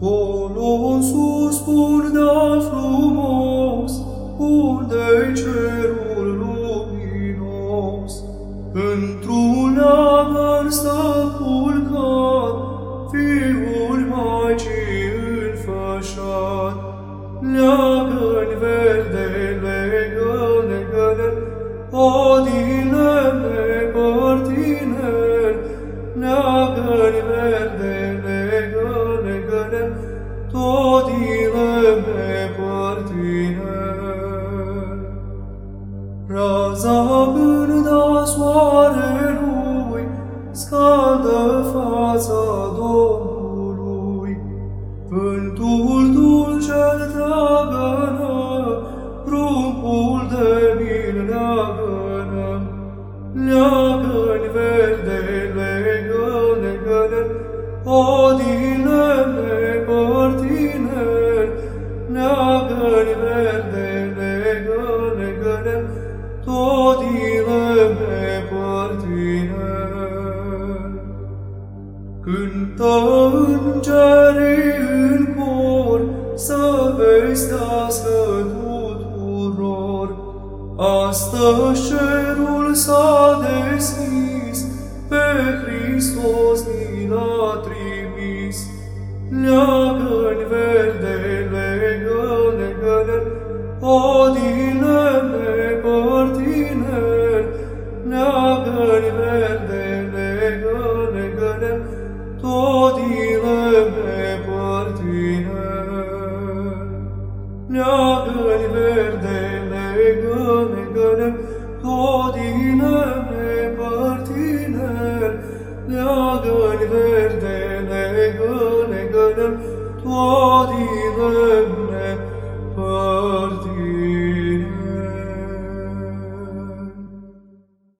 Colo în sus, purdea frumos, unde-i cerul luminos. Într-un leagăn stă culcat, Fiul Maicii înfășat. Leagăn Leagăn verde, legă, legă odile pe Cântă îngerii în cor să vestească tuturor. Astăzi cerul s-a deschis, pe Hristos ni l-a trimis. Leagăn verde, legă, legă odile Leagă al verde, legă, legă, codină, repartină. Leagă al verde, legă, legă, codină, repartină.